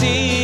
see.